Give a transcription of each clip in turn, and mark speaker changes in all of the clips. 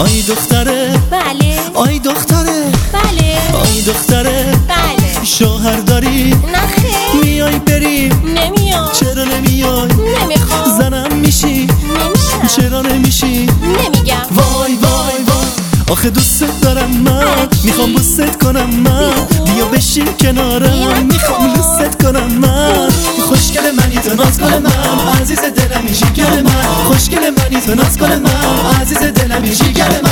Speaker 1: آی دختره.
Speaker 2: بله.
Speaker 1: آی دختره.
Speaker 2: بله.
Speaker 1: آی دختره.
Speaker 2: بله.
Speaker 1: شوهر داری
Speaker 2: نخیر
Speaker 1: میای بریم
Speaker 2: نمیام.
Speaker 1: چرا نمیای؟
Speaker 2: نمی‌خوام.
Speaker 1: زنم میشی.
Speaker 2: نمیشم.
Speaker 1: چرا نمیشی؟
Speaker 2: نمیگم.
Speaker 1: وای وای وای. آخه دوست دارم من؟ می‌خوام بوست کنم من. بیا بشین کنارم. می‌خوام. لوست کنم من. خوشگل منی تو ناز کن من. عزیز دلمی جیگر من. خوشگل منی تو ناز کن من. عزیز
Speaker 2: Michigan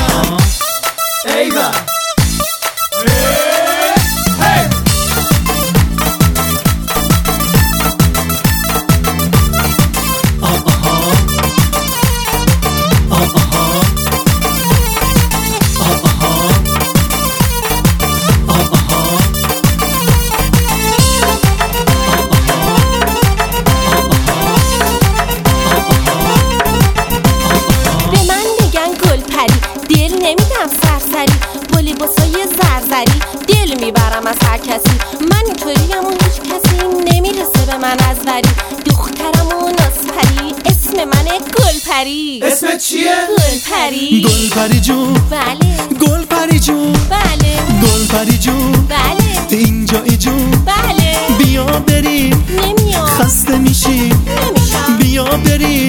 Speaker 2: زرزری دل می‌برم از هر کسی. من اینطوریم و هیچ کسی نمی‌رسه به من از وری. دخترم و نازپری. اسم منه گل پری
Speaker 3: اسمت چیه؟
Speaker 2: گل پری
Speaker 1: گل پری جون.
Speaker 2: بله.
Speaker 1: گل پری جون.
Speaker 2: بله.
Speaker 1: گل پری جون.
Speaker 2: بله.
Speaker 1: اینجایی جون.
Speaker 2: بله.
Speaker 1: بیا بریم.
Speaker 2: نمیام.
Speaker 1: خسته میشی
Speaker 2: نمیشم.
Speaker 1: بیا بریم.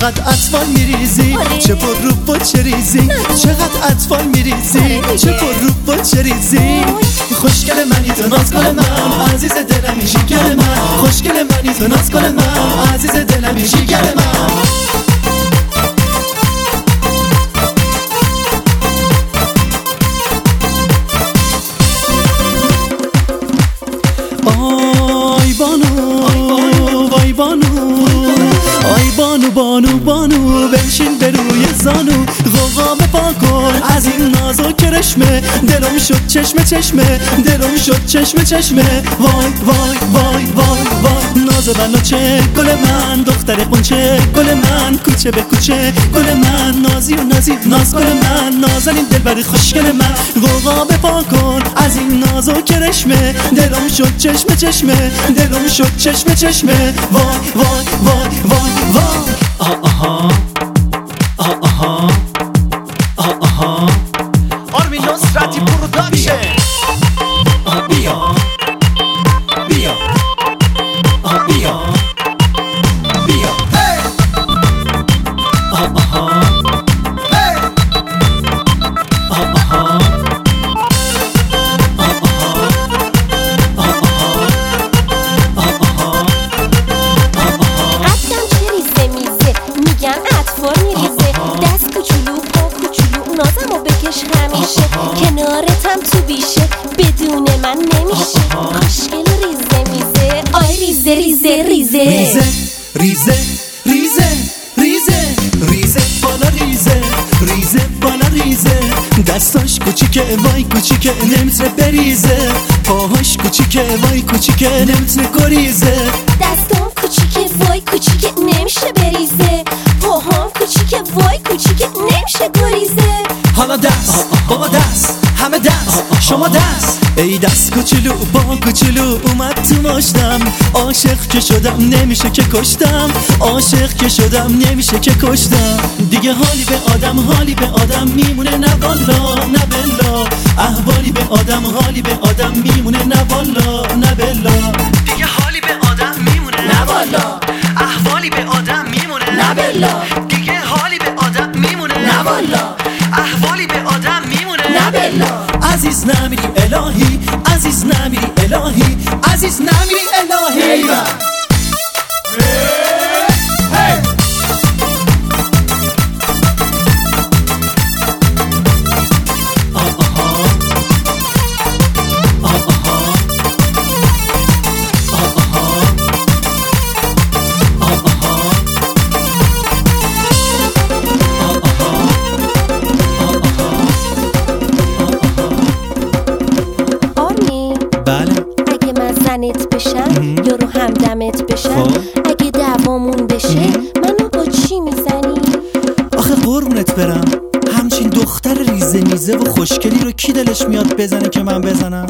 Speaker 1: چقدر اطفال میریزی؟
Speaker 2: آره.
Speaker 1: چه پر رو با چه ریزی؟ چقدر اطفال میریزی. چه پر رو با چه ریزی؟ خوشگل منی تو ناز کن من عزیز دلمی جیگر من. خوشگل منی تو ناز کن من عزیز دلمی جیگر من. آی بانو وای بانو. بانو بانو بانو بنشین به روی زانو. غوغا پا کن از این ناز و کرشمه دلم شد چشمه چشمه دلم شد چشمه چشمه. وای وای وای وای وای. ناز بناچه گل من دختر قنچه گل من کوچه به کوچه گل من. نازی و نازی ناز گل من. نازنین دلبر خوشگل من. غوغا پا کن. از این ناز و کرشمه دلم شد چشمه چشمه دلم شد چشمه چشمه. وای وای وای وای وای. آه آه.
Speaker 2: no کنارتم تو بیشه بدون من نمیشه. خوشگل ریزه میزه. آی ریزه ریزه ریزه.
Speaker 1: ریزه ریزه ریزه ریزه. ریزه بالا ریزه ریزه بالا ریزه. دستاش کوچیکه وای کوچیکه نمی‌تونه بریزه. پاهاش کوچیکه وای کوچیکه نمی‌تونه گریزه. شما دست. ای دست کوچولو با کوچولو اومد تو ماشتم عاشق که شدم نمیشه که کشتم. عاشق که شدم نمیشه که کشتم. دیگه حالی به آدم حالی به آدم میمونه نه والا نه بلا. احوالی به آدم حالی به آدم میمونه نه بلا. دیگه الهی عزیز نمیری الهی عزیز نمیری الهی.
Speaker 2: تنت بشم یارو همدمت بشم؟
Speaker 1: خب.
Speaker 2: اگه دوامون بشه منو با
Speaker 1: چی می‌زنی؟ آخه قربونت برم. همچین دختر ریزه میزه و خوشگلی رو کی دلش میاد بزنه که من بزنم؟